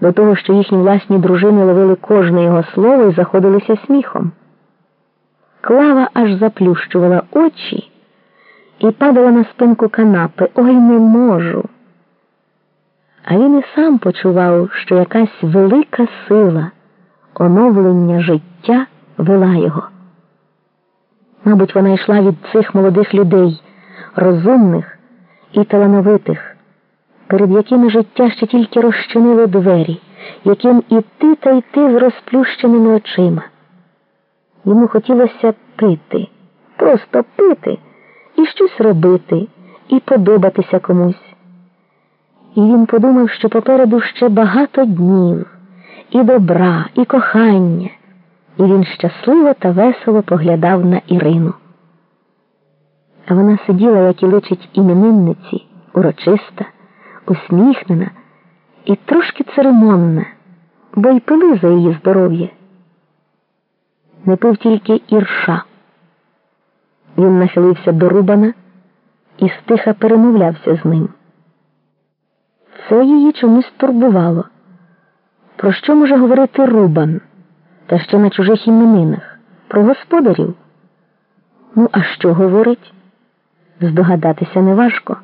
до того, що їхні власні дружини ловили кожне його слово і заходилися сміхом. Клава аж заплющувала очі і падала на спинку канапи. Ой не можу. А він і сам почував, що якась велика сила оновлення життя вела його. Мабуть, вона йшла від цих молодих людей, розумних і талановитих, перед якими життя ще тільки розчинило двері, яким іти та йти з розплющеними очима. Йому хотілося пити, просто пити і щось робити, і подобатися комусь. І він подумав, що попереду ще багато днів, і добра, і кохання, і він щасливо та весело поглядав на Ірину. А вона сиділа, як і личить іменинниці, урочиста, усміхнена і трошки церемонна, бо й пили за її здоров'я. Не пив тільки ірша. Він нахилився до Рубана і стиха перемовлявся з ним. Це її чомусь турбувало. Про що може говорити Рубан, та ще на чужих іменинах? Про господарів? Ну, а що говорить? Здогадатися неважко.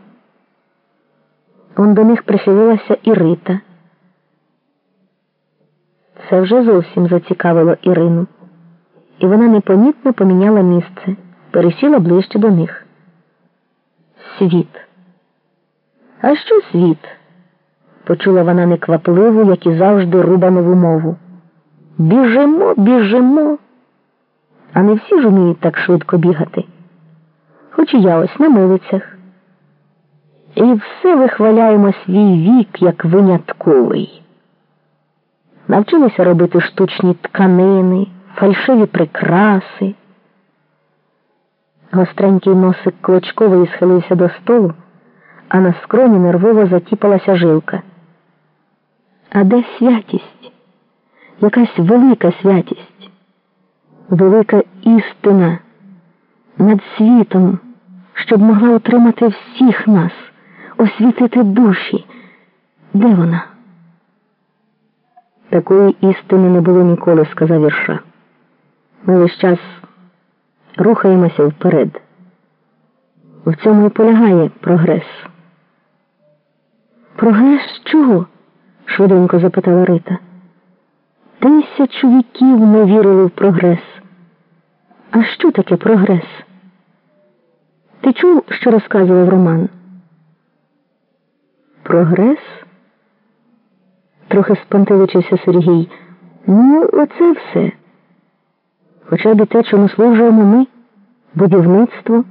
Он до них прихилилася і Рита. Це вже зовсім зацікавило Ірину, і вона непомітно поміняла місце, пересіла ближче до них. Світ. А що світ? почула вона неквапливу, як і завжди, рубанову мову. Біжимо, біжимо. А не всі ж уміють так швидко бігати. Хоч і я ось на милицях. І все вихваляємо свій вік як винятковий. Навчилися робити штучні тканини, фальшиві прикраси. Гостренький носик клочковий схилився до столу, а на скроні нервово затіпалася жилка. А де святість? Якась велика святість, велика істина над світом, щоб могла утримати всіх нас, освітити душі. Де вона? Такої істини не було ніколи, сказав Вірша. Ми весь час рухаємося вперед. В цьому і полягає прогрес. Прогрес чого? швиденько запитала Рита. Тисячу віків не вірили в прогрес. А що таке прогрес? Ти чув, що розказував Роман? Прогрес? Трохи спантеличився Сергій. Ну, оце все. Хоча б те, чому служуємо ми, будівництво.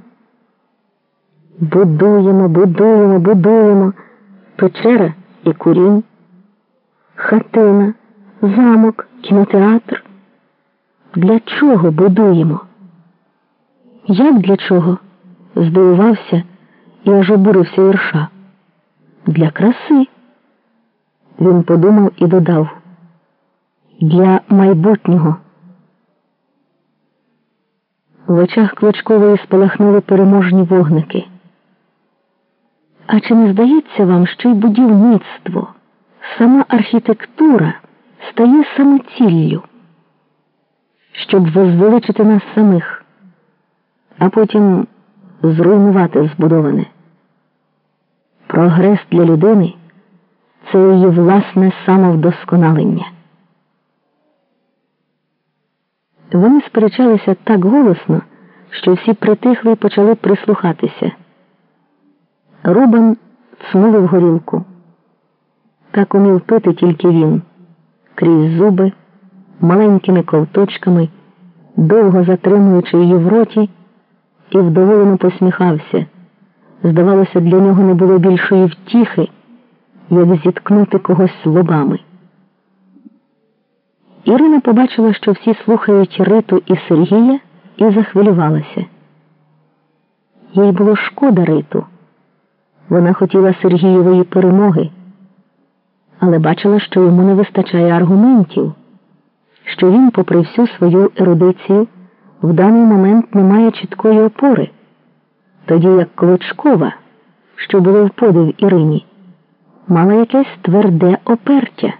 Будуємо, будуємо, будуємо печера і курінь хатина, замок, кінотеатр. Для чого будуємо? Як для чого? здивувався і аж обурився Ірша. Для краси. Він подумав і додав. Для майбутнього. В очах Клочкової спалахнули переможні вогники. А чи не здається вам, що й будівництво? сама архітектура стає самоціллю, щоб возвеличити нас самих, а потім зруйнувати збудоване. Прогрес для людини це її власне самовдосконалення. Вони сперечалися так голосно, що всі притихли і почали прислухатися. Рубан цмулив горілку. Так умів пити тільки він, крізь зуби, маленькими ковточками, довго затримуючи її в роті, і вдоволено посміхався. Здавалося, для нього не було більшої втіхи, як зіткнути когось лобами. Ірина побачила, що всі слухають Риту і Сергія, і захвилювалася. Їй було шкода Риту. Вона хотіла Сергієвої перемоги але бачила, що йому не вистачає аргументів, що він, попри всю свою ерудицію, в даний момент не має чіткої опори, тоді як Клочкова, що було в подив Ірині, мала якесь тверде опертя.